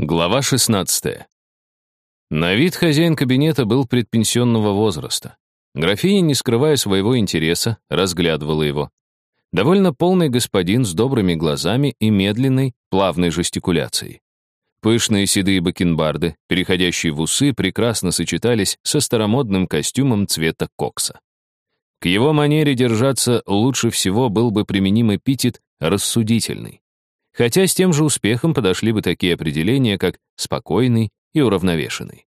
Глава 16. На вид хозяин кабинета был предпенсионного возраста. Графиня, не скрывая своего интереса, разглядывала его. Довольно полный господин с добрыми глазами и медленной, плавной жестикуляцией. Пышные седые бакенбарды, переходящие в усы, прекрасно сочетались со старомодным костюмом цвета кокса. К его манере держаться лучше всего был бы применим эпитет «рассудительный». Хотя с тем же успехом подошли бы такие определения, как «спокойный» и «уравновешенный».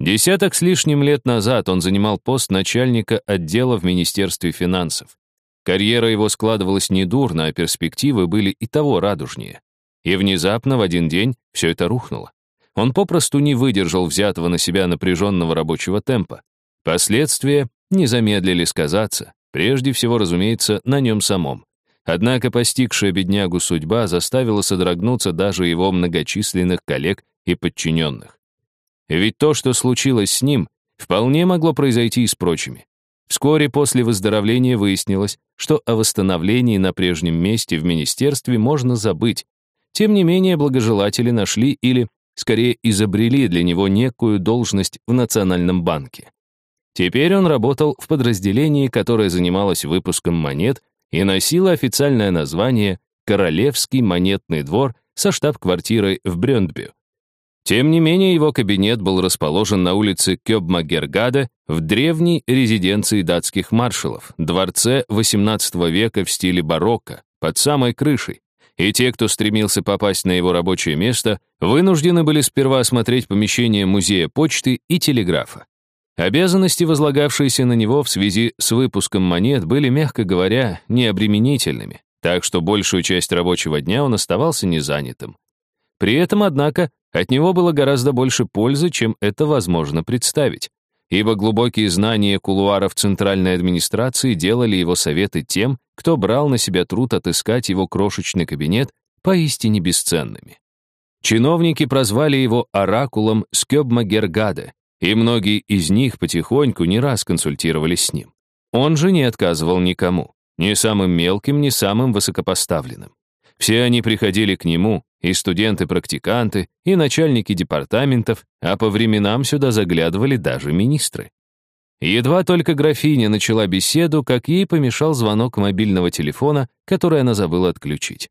Десяток с лишним лет назад он занимал пост начальника отдела в Министерстве финансов. Карьера его складывалась недурно, а перспективы были и того радужнее. И внезапно в один день все это рухнуло. Он попросту не выдержал взятого на себя напряженного рабочего темпа. Последствия не замедлили сказаться, прежде всего, разумеется, на нем самом. Однако постигшая беднягу судьба заставила содрогнуться даже его многочисленных коллег и подчиненных. Ведь то, что случилось с ним, вполне могло произойти и с прочими. Вскоре после выздоровления выяснилось, что о восстановлении на прежнем месте в министерстве можно забыть. Тем не менее, благожелатели нашли или, скорее, изобрели для него некую должность в Национальном банке. Теперь он работал в подразделении, которое занималось выпуском монет и носила официальное название «Королевский монетный двор» со штаб-квартирой в Брёндбю. Тем не менее, его кабинет был расположен на улице Кёбмагергаде в древней резиденции датских маршалов, дворце XVIII века в стиле барокко, под самой крышей. И те, кто стремился попасть на его рабочее место, вынуждены были сперва осмотреть помещение музея почты и телеграфа. Обязанности, возлагавшиеся на него в связи с выпуском монет, были, мягко говоря, необременительными, так что большую часть рабочего дня он оставался незанятым. При этом, однако, от него было гораздо больше пользы, чем это возможно представить, ибо глубокие знания кулуаров центральной администрации делали его советы тем, кто брал на себя труд отыскать его крошечный кабинет, поистине бесценными. Чиновники прозвали его оракулом Скёбмагергаде, и многие из них потихоньку не раз консультировались с ним. Он же не отказывал никому, ни самым мелким, ни самым высокопоставленным. Все они приходили к нему, и студенты-практиканты, и начальники департаментов, а по временам сюда заглядывали даже министры. Едва только графиня начала беседу, как ей помешал звонок мобильного телефона, который она забыла отключить.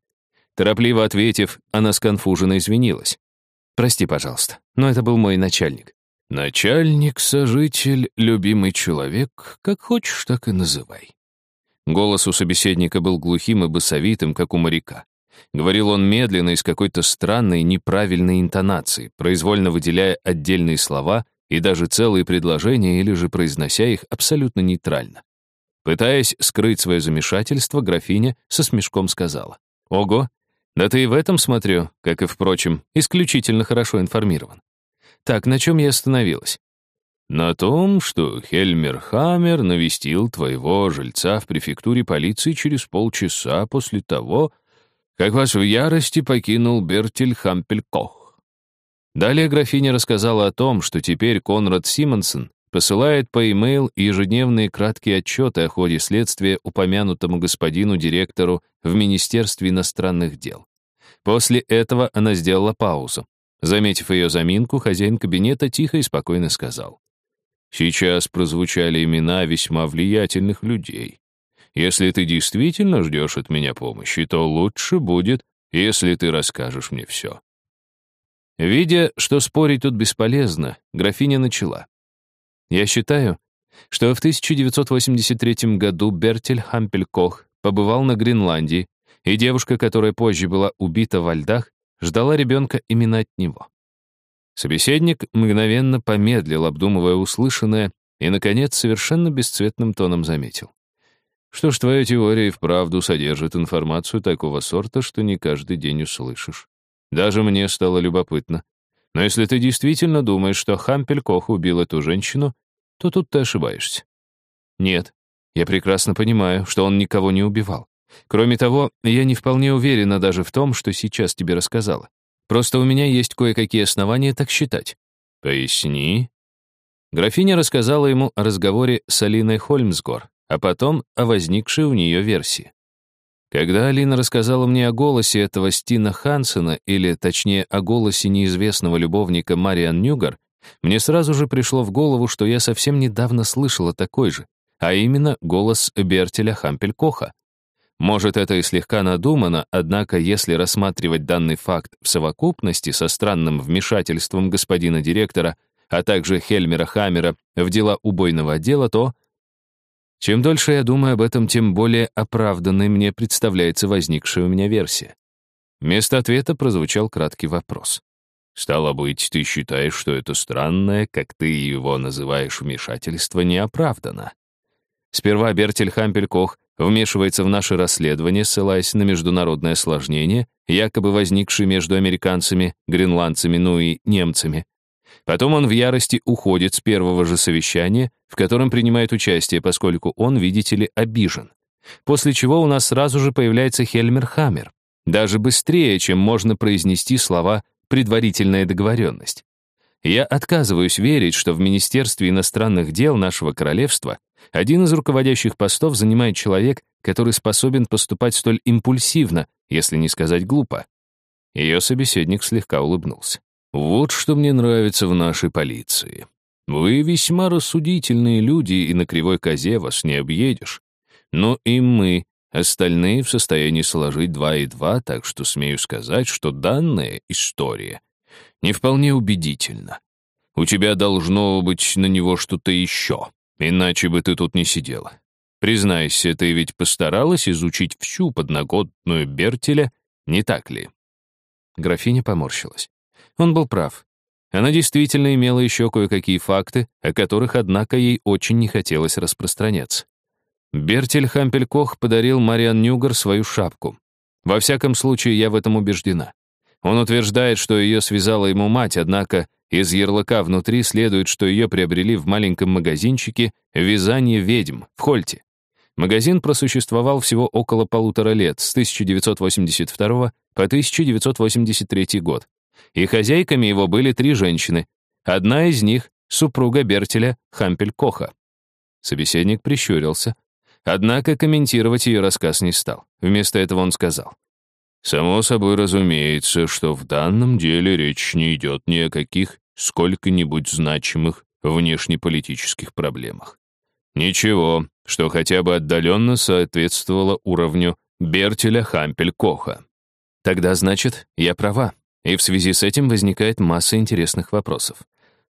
Торопливо ответив, она сконфуженно извинилась. «Прости, пожалуйста, но это был мой начальник. «Начальник, сожитель, любимый человек, как хочешь, так и называй». Голос у собеседника был глухим и басовитым, как у моряка. Говорил он медленно и с какой-то странной, неправильной интонацией, произвольно выделяя отдельные слова и даже целые предложения или же произнося их абсолютно нейтрально. Пытаясь скрыть свое замешательство, графиня со смешком сказала. «Ого, да ты и в этом, смотрю, как и, впрочем, исключительно хорошо информирован. Так, на чем я остановилась? На том, что Хельмер Хаммер навестил твоего жильца в префектуре полиции через полчаса после того, как вас в ярости покинул Бертель Хампелькох. Далее графиня рассказала о том, что теперь Конрад Симонсон посылает по e-mail ежедневные краткие отчеты о ходе следствия упомянутому господину директору в Министерстве иностранных дел. После этого она сделала паузу. Заметив ее заминку, хозяин кабинета тихо и спокойно сказал. «Сейчас прозвучали имена весьма влиятельных людей. Если ты действительно ждешь от меня помощи, то лучше будет, если ты расскажешь мне все». Видя, что спорить тут бесполезно, графиня начала. «Я считаю, что в 1983 году Бертель Хампелькох побывал на Гренландии, и девушка, которая позже была убита во льдах, ждала ребенка именно от него. Собеседник мгновенно помедлил, обдумывая услышанное, и, наконец, совершенно бесцветным тоном заметил. Что ж, твоя теория и вправду содержит информацию такого сорта, что не каждый день услышишь. Даже мне стало любопытно. Но если ты действительно думаешь, что Хампель Кох убил эту женщину, то тут ты ошибаешься. Нет, я прекрасно понимаю, что он никого не убивал. Кроме того, я не вполне уверена даже в том, что сейчас тебе рассказала. Просто у меня есть кое-какие основания так считать. Поясни. Графиня рассказала ему о разговоре с Алиной Хольмсгор, а потом о возникшей у нее версии. Когда Алина рассказала мне о голосе этого Стина Хансена, или, точнее, о голосе неизвестного любовника Мариан Нюгар, мне сразу же пришло в голову, что я совсем недавно слышала такой же, а именно голос Бертеля Хампелькоха. Может, это и слегка надумано, однако если рассматривать данный факт в совокупности со странным вмешательством господина директора, а также Хельмера Хаммера в дела убойного отдела, то... Чем дольше я думаю об этом, тем более оправданной мне представляется возникшая у меня версия. Вместо ответа прозвучал краткий вопрос. «Стало быть, ты считаешь, что это странное, как ты его называешь, вмешательство не оправдано?» Сперва Бертель Хампель-Кох вмешивается в наше расследование, ссылаясь на международное осложнение, якобы возникшее между американцами, гренландцами, ну и немцами. Потом он в ярости уходит с первого же совещания, в котором принимает участие, поскольку он, видите ли, обижен. После чего у нас сразу же появляется Хельмер Хаммер. Даже быстрее, чем можно произнести слова «предварительная договоренность». Я отказываюсь верить, что в Министерстве иностранных дел нашего королевства один из руководящих постов занимает человек, который способен поступать столь импульсивно, если не сказать глупо. Ее собеседник слегка улыбнулся. «Вот что мне нравится в нашей полиции. Вы весьма рассудительные люди, и на кривой козе вас не объедешь. Но и мы, остальные, в состоянии сложить два и два, так что смею сказать, что данная история не вполне убедительна. У тебя должно быть на него что-то еще. Иначе бы ты тут не сидела. Признайся, ты ведь постаралась изучить всю подноготную Бертеля, не так ли?» Графиня поморщилась. Он был прав. Она действительно имела еще кое-какие факты, о которых, однако, ей очень не хотелось распространяться. Бертель Хампелькох подарил Мариан Нюгар свою шапку. Во всяком случае, я в этом убеждена. Он утверждает, что ее связала ему мать, однако из ярлыка внутри следует, что ее приобрели в маленьком магазинчике «Вязание ведьм» в Хольте. Магазин просуществовал всего около полутора лет, с 1982 по 1983 год. И хозяйками его были три женщины. Одна из них — супруга Бертеля Хампель-Коха. Собеседник прищурился. Однако комментировать ее рассказ не стал. Вместо этого он сказал. Само собой разумеется, что в данном деле речь не идет ни о каких сколько-нибудь значимых внешнеполитических проблемах. Ничего, что хотя бы отдаленно соответствовало уровню Бертеля Хампель-Коха. Тогда, значит, я права, и в связи с этим возникает масса интересных вопросов.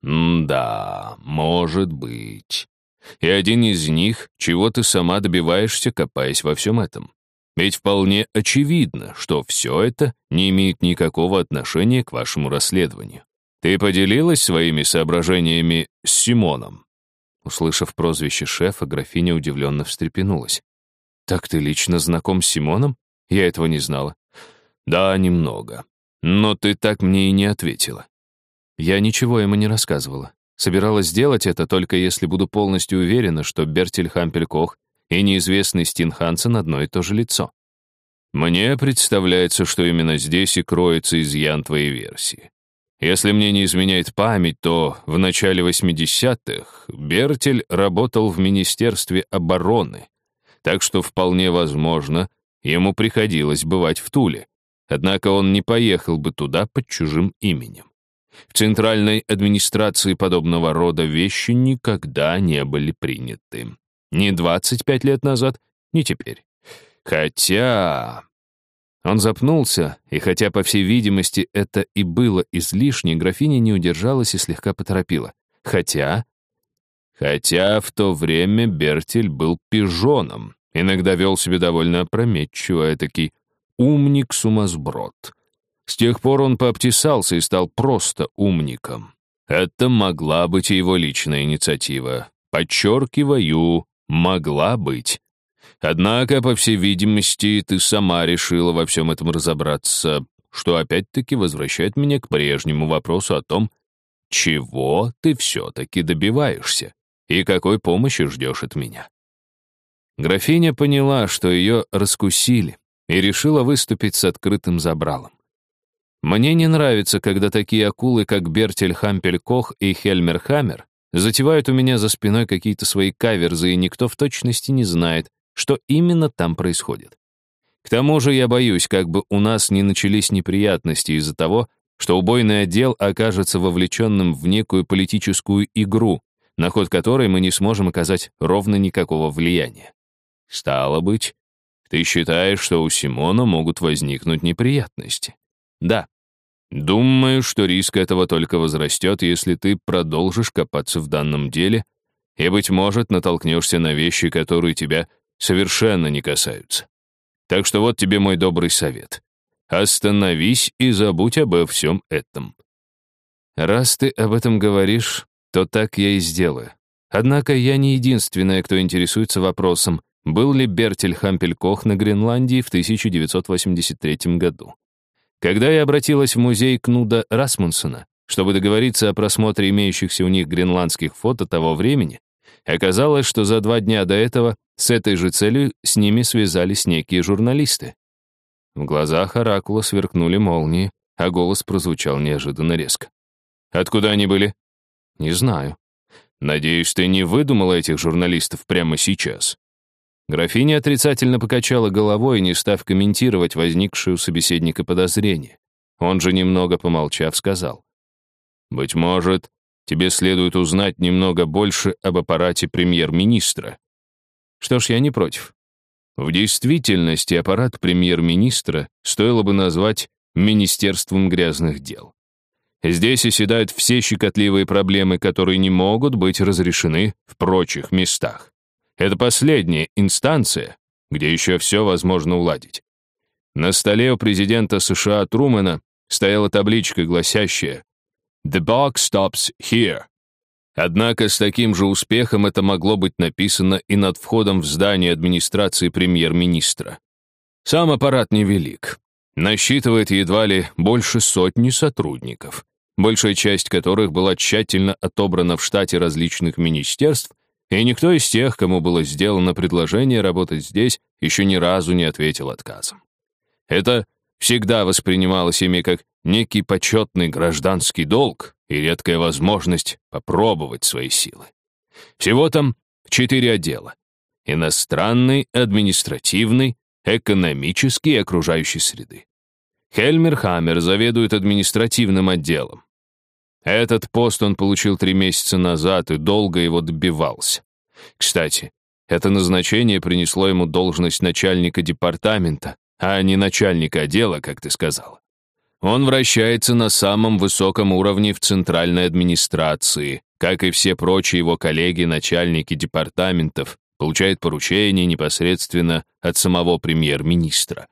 да, может быть. И один из них, чего ты сама добиваешься, копаясь во всем этом. Ведь вполне очевидно, что все это не имеет никакого отношения к вашему расследованию. Ты поделилась своими соображениями с Симоном?» Услышав прозвище шефа, графиня удивленно встрепенулась. «Так ты лично знаком с Симоном? Я этого не знала». «Да, немного. Но ты так мне и не ответила». Я ничего ему не рассказывала. Собиралась сделать это только если буду полностью уверена, что Бертель Хампелькох и неизвестный Стин Хансен одно и то же лицо. Мне представляется, что именно здесь и кроется изъян твоей версии. Если мне не изменяет память, то в начале 80-х Бертель работал в Министерстве обороны, так что вполне возможно, ему приходилось бывать в Туле, однако он не поехал бы туда под чужим именем. В центральной администрации подобного рода вещи никогда не были приняты. Ни 25 лет назад, ни теперь. Хотя... Он запнулся, и хотя, по всей видимости, это и было излишне, графиня не удержалась и слегка поторопила. Хотя... Хотя в то время Бертель был пижоном, иногда вел себя довольно опрометчиво, этакий умник-сумасброд. С тех пор он пообтесался и стал просто умником. Это могла быть его личная инициатива. Подчеркиваю, могла быть. Однако, по всей видимости, ты сама решила во всем этом разобраться, что опять-таки возвращает меня к прежнему вопросу о том, чего ты все-таки добиваешься и какой помощи ждешь от меня. Графиня поняла, что ее раскусили, и решила выступить с открытым забралом. Мне не нравится, когда такие акулы, как Бертель Хампель-Кох и Хельмер Хаммер, затевают у меня за спиной какие-то свои каверзы, и никто в точности не знает, что именно там происходит. К тому же я боюсь, как бы у нас не начались неприятности из-за того, что убойный отдел окажется вовлеченным в некую политическую игру, на ход которой мы не сможем оказать ровно никакого влияния. Стало быть, ты считаешь, что у Симона могут возникнуть неприятности? Да. Думаю, что риск этого только возрастет, если ты продолжишь копаться в данном деле и, быть может, натолкнешься на вещи, которые тебя совершенно не касаются. Так что вот тебе мой добрый совет. Остановись и забудь обо всем этом. Раз ты об этом говоришь, то так я и сделаю. Однако я не единственная, кто интересуется вопросом, был ли Бертель Хампелькох на Гренландии в 1983 году. Когда я обратилась в музей Кнуда Расмунсона, чтобы договориться о просмотре имеющихся у них гренландских фото того времени, оказалось, что за два дня до этого с этой же целью с ними связались некие журналисты. В глазах Оракула сверкнули молнии, а голос прозвучал неожиданно резко. «Откуда они были?» «Не знаю». «Надеюсь, ты не выдумала этих журналистов прямо сейчас?» Графиня отрицательно покачала головой, не став комментировать возникшее у собеседника подозрение. Он же, немного помолчав, сказал. «Быть может, тебе следует узнать немного больше об аппарате премьер-министра». Что ж, я не против. В действительности аппарат премьер-министра стоило бы назвать Министерством грязных дел. Здесь оседают все щекотливые проблемы, которые не могут быть разрешены в прочих местах. Это последняя инстанция, где еще все возможно уладить. На столе у президента США Трумэна стояла табличка, гласящая «The box stops here». Однако с таким же успехом это могло быть написано и над входом в здание администрации премьер-министра. Сам аппарат невелик. Насчитывает едва ли больше сотни сотрудников, большая часть которых была тщательно отобрана в штате различных министерств и никто из тех, кому было сделано предложение работать здесь, еще ни разу не ответил отказом. Это всегда воспринималось ими как некий почетный гражданский долг и редкая возможность попробовать свои силы. Всего там четыре отдела. Иностранный, административный, экономический и окружающей среды. Хельмер Хаммер заведует административным отделом. Этот пост он получил три месяца назад и долго его добивался. Кстати, это назначение принесло ему должность начальника департамента, а не начальника отдела, как ты сказал. Он вращается на самом высоком уровне в центральной администрации, как и все прочие его коллеги-начальники департаментов, получает поручения непосредственно от самого премьер-министра.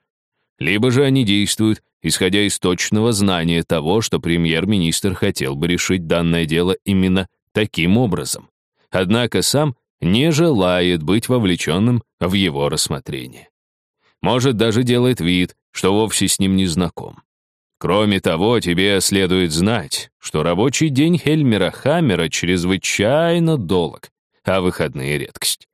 Либо же они действуют исходя из точного знания того, что премьер-министр хотел бы решить данное дело именно таким образом. Однако сам не желает быть вовлеченным в его рассмотрение. Может, даже делает вид, что вовсе с ним не знаком. Кроме того, тебе следует знать, что рабочий день Хельмера Хаммера чрезвычайно долг, а выходные — редкость.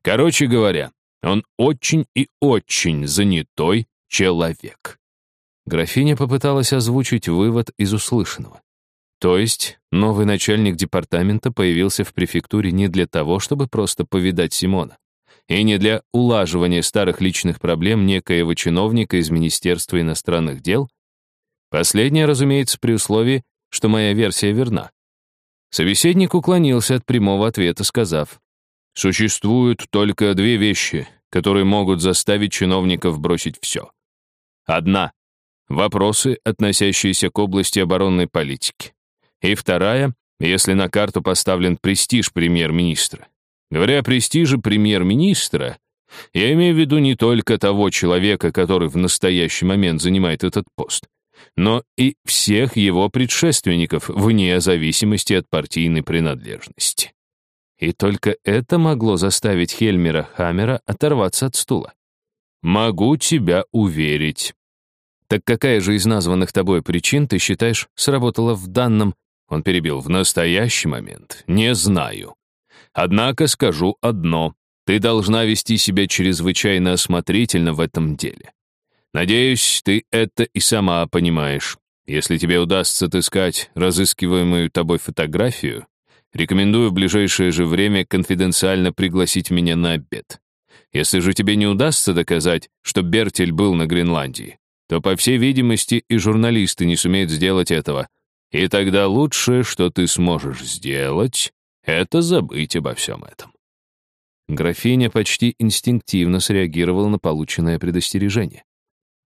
Короче говоря, он очень и очень занятой человек. Графиня попыталась озвучить вывод из услышанного. То есть новый начальник департамента появился в префектуре не для того, чтобы просто повидать Симона, и не для улаживания старых личных проблем некоего чиновника из Министерства иностранных дел? Последнее, разумеется, при условии, что моя версия верна. Собеседник уклонился от прямого ответа, сказав, «Существуют только две вещи, которые могут заставить чиновников бросить все. Одна вопросы, относящиеся к области оборонной политики. И вторая, если на карту поставлен престиж премьер-министра. Говоря о престиже премьер-министра, я имею в виду не только того человека, который в настоящий момент занимает этот пост, но и всех его предшественников вне зависимости от партийной принадлежности. И только это могло заставить Хельмера Хаммера оторваться от стула. Могу тебя уверить, так какая же из названных тобой причин, ты считаешь, сработала в данном, он перебил, в настоящий момент? Не знаю. Однако скажу одно. Ты должна вести себя чрезвычайно осмотрительно в этом деле. Надеюсь, ты это и сама понимаешь. Если тебе удастся отыскать разыскиваемую тобой фотографию, рекомендую в ближайшее же время конфиденциально пригласить меня на обед. Если же тебе не удастся доказать, что Бертель был на Гренландии, то, по всей видимости, и журналисты не сумеют сделать этого. И тогда лучшее, что ты сможешь сделать, это забыть обо всем этом. Графиня почти инстинктивно среагировала на полученное предостережение.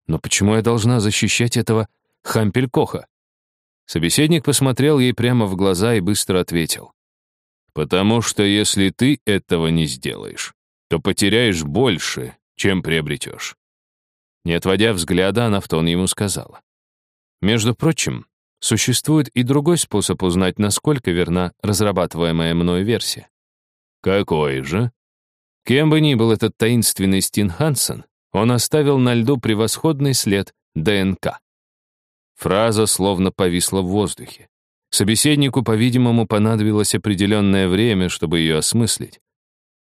Но почему я должна защищать этого Хампелькоха? Собеседник посмотрел ей прямо в глаза и быстро ответил. «Потому что если ты этого не сделаешь, то потеряешь больше, чем приобретешь». Не отводя взгляда, она в тон ему сказала. «Между прочим, существует и другой способ узнать, насколько верна разрабатываемая мною версия». «Какой же?» Кем бы ни был этот таинственный Стин Хансен, он оставил на льду превосходный след ДНК. Фраза словно повисла в воздухе. Собеседнику, по-видимому, понадобилось определенное время, чтобы ее осмыслить.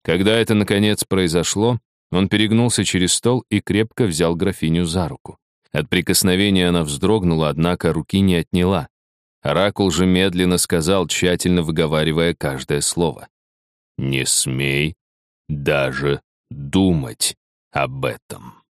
Когда это, наконец, произошло, он перегнулся через стол и крепко взял графиню за руку. От прикосновения она вздрогнула, однако руки не отняла. Оракул же медленно сказал, тщательно выговаривая каждое слово. «Не смей даже думать об этом».